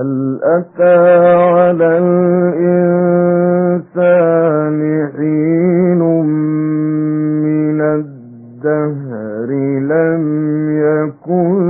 هل أتى على الإنسان حين من الدهر لم يكن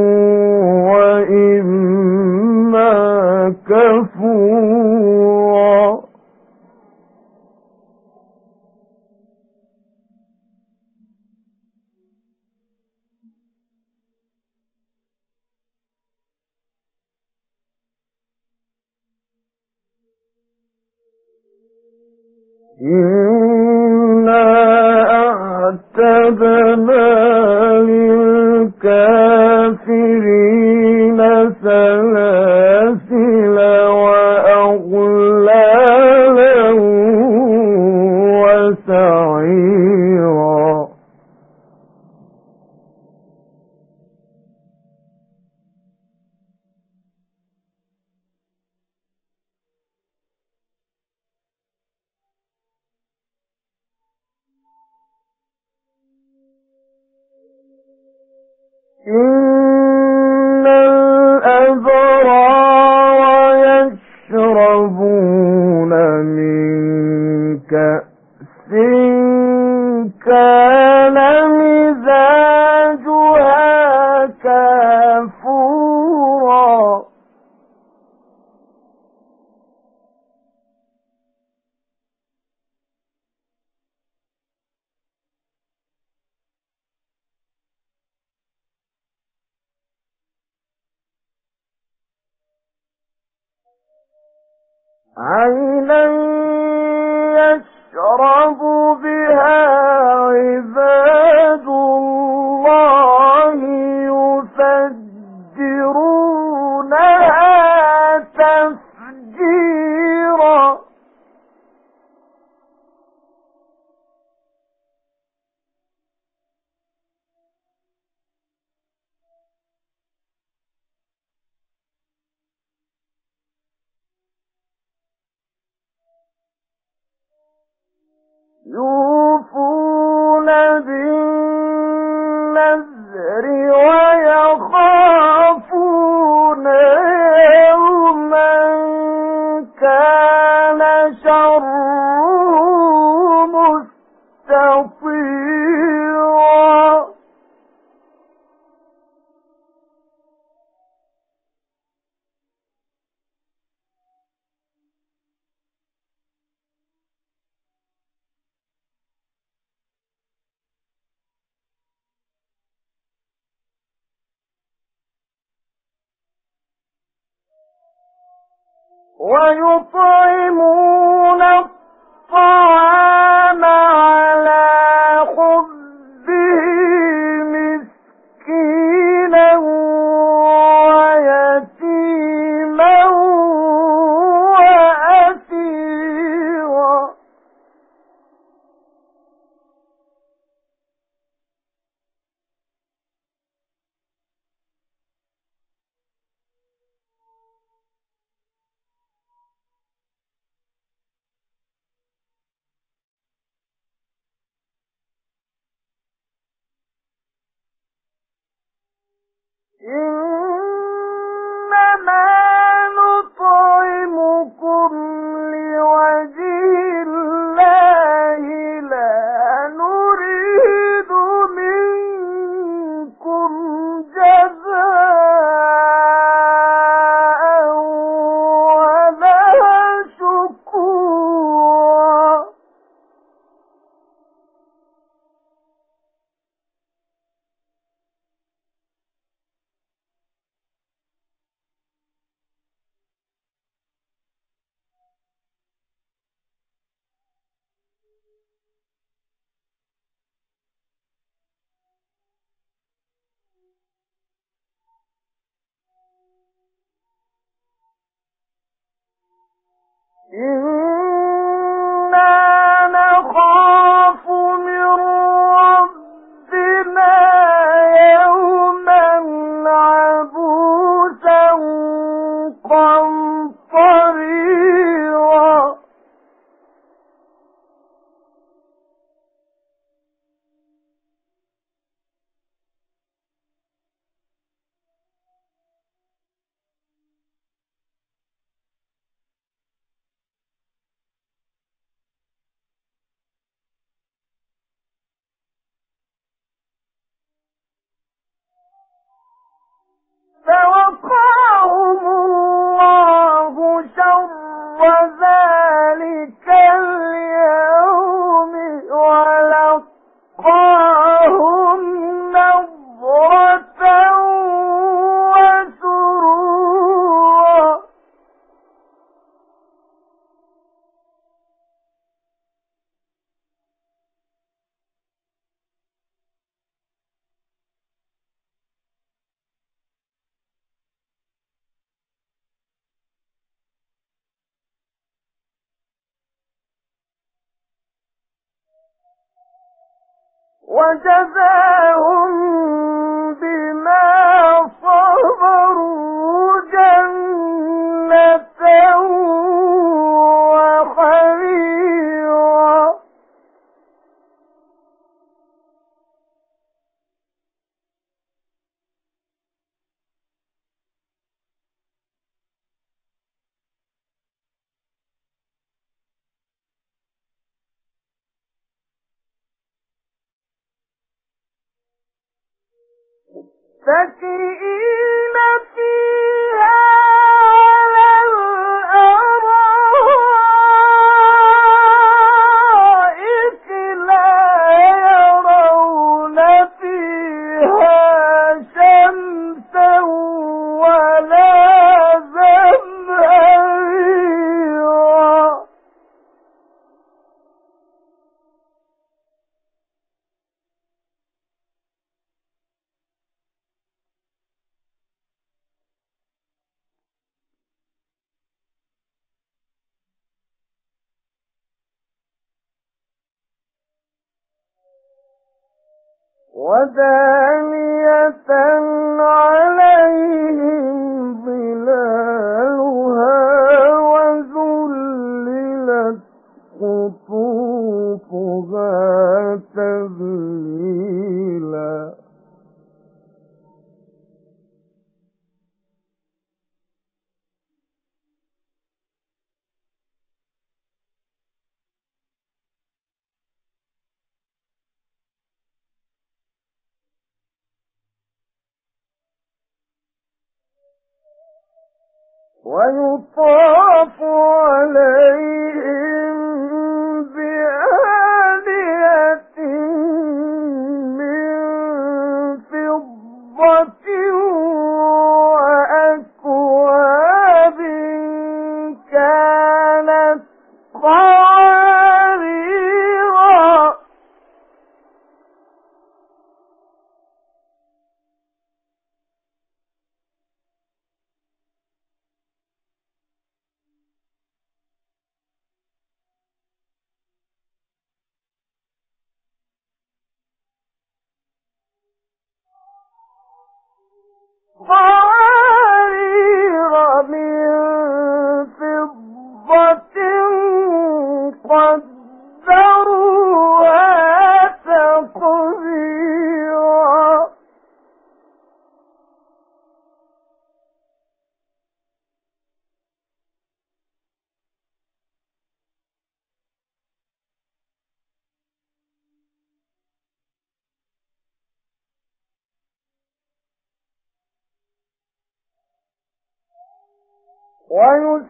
أعتدنا للكافرين. عينا يشرب One you وجزاهم بما ودانية عليهم ظلالها قطوفها تذليلا ويطاف عليهم ويسقون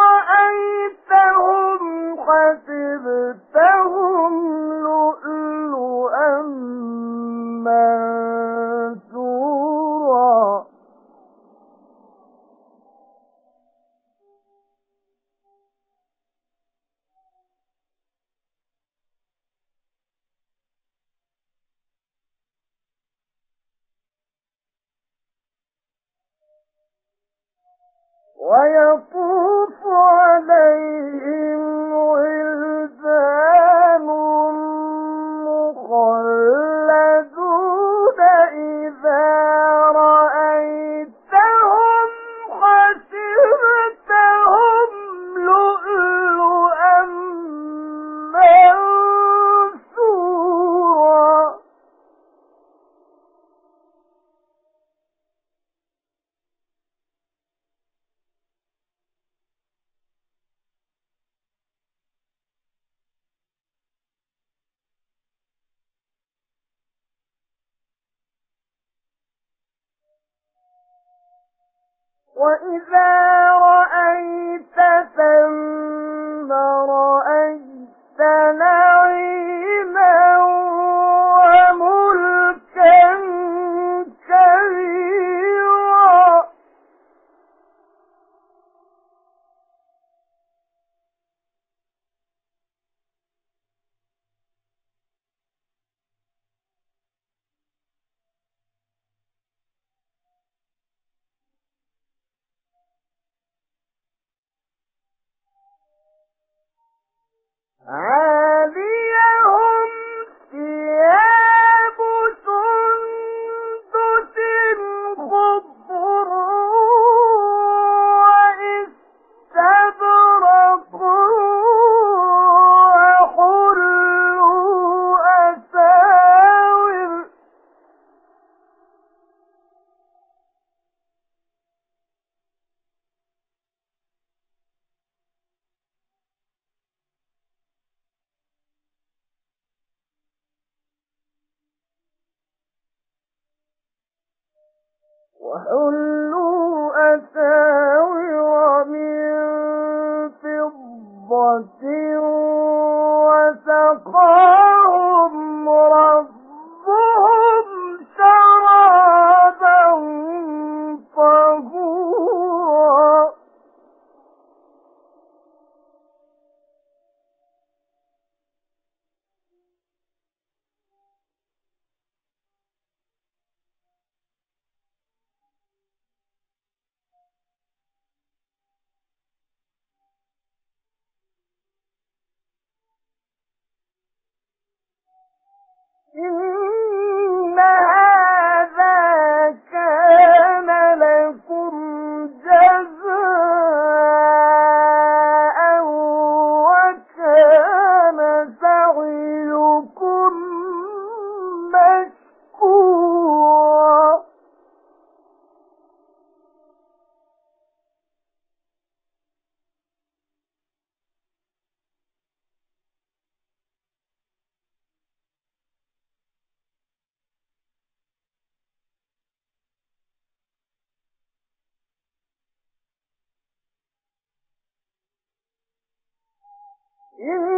أَتَيْتَهُمْ حَسِبْتَهُمْ لُؤْلُؤًا مَّنثُورًا وَيَطُوفُ and وإذا رأيت ثم رأيت All right. إن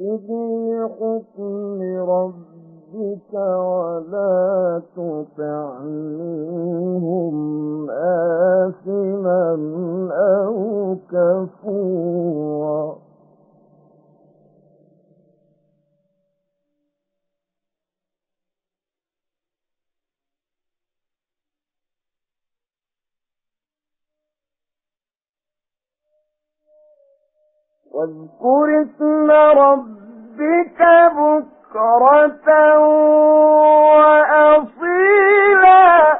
اصبر لحكم ربك ولا تطع منهم آثما أو كفورا واذكر اسم ربك بكرة وأصيلا.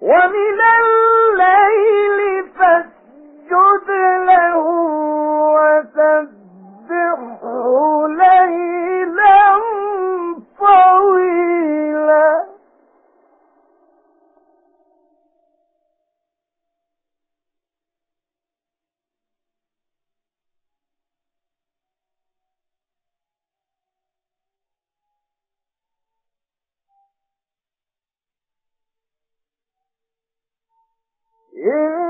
ومن الليل فاسجد له Yeah.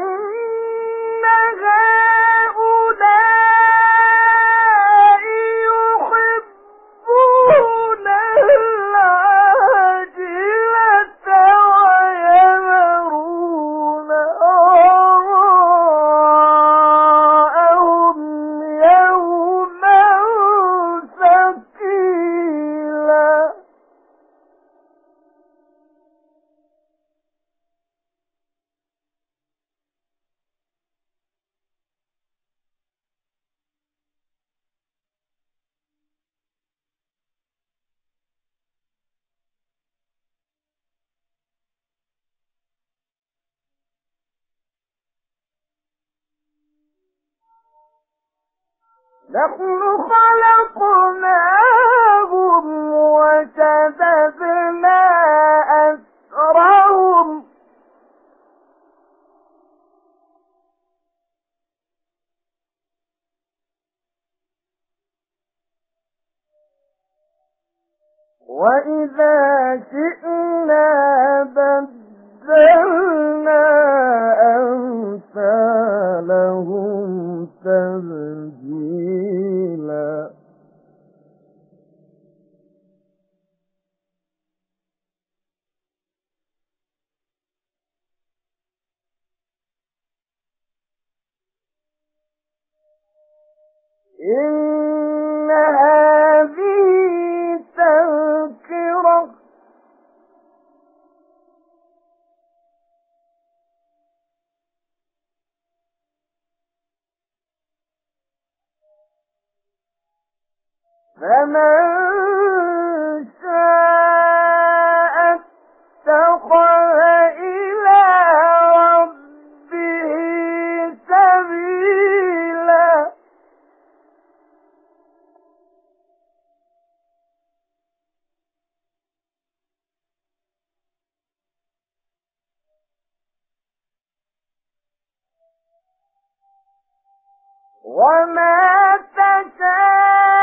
نحن خلقناهم وشددنا أسرهم. وإذا شئنا بدلنا أمثالهم تبديلا. إن وما تشاءون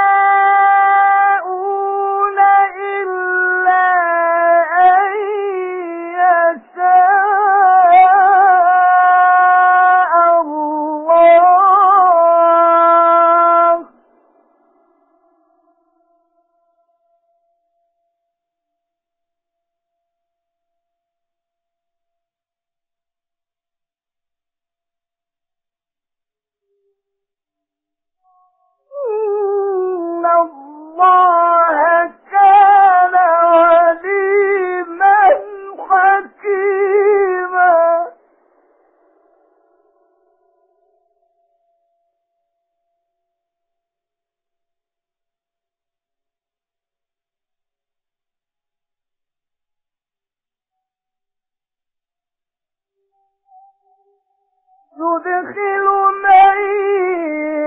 يدخل من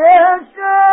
يشاء.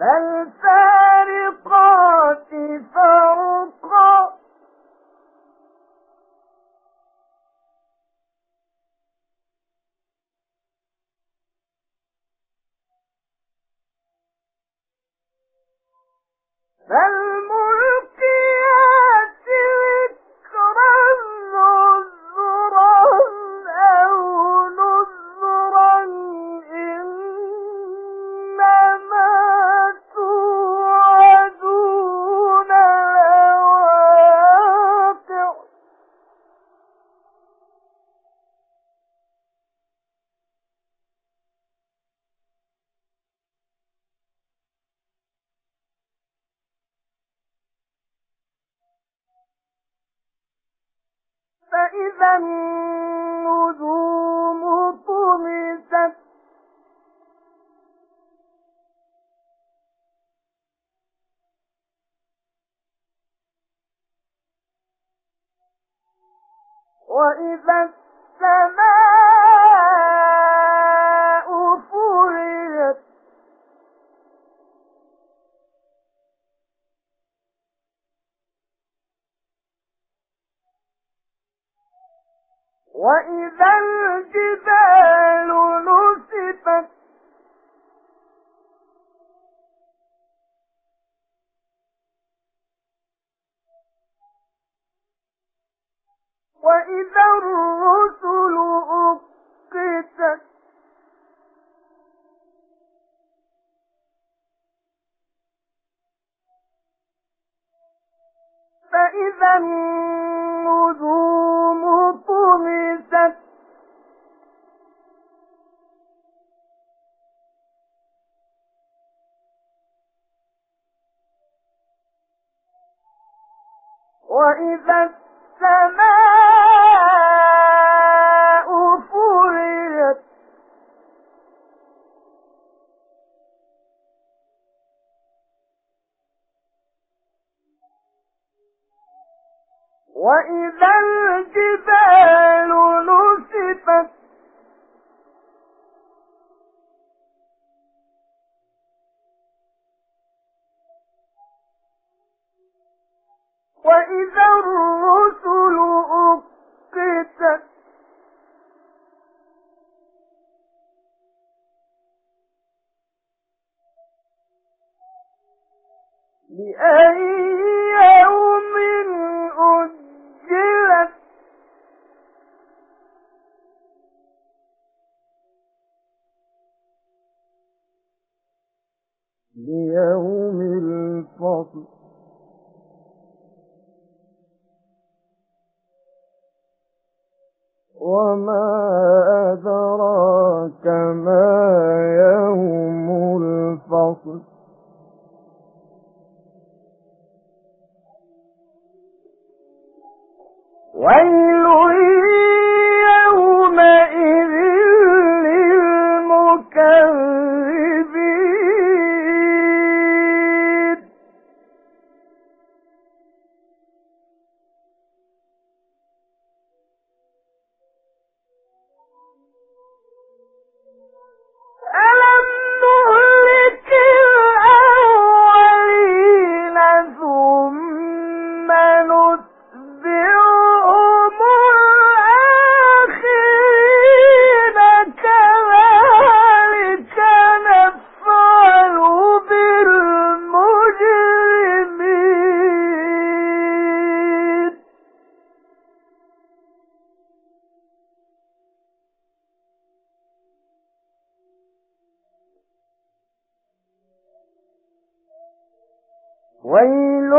فالفارق وإذا النجوم طمست. وإذا السماء وَإِذَا الْجِبَالُ نُسِفَتْ وَإِذَا وإذا السماء فرجت وإذا الجبال وإذا الرسل ويل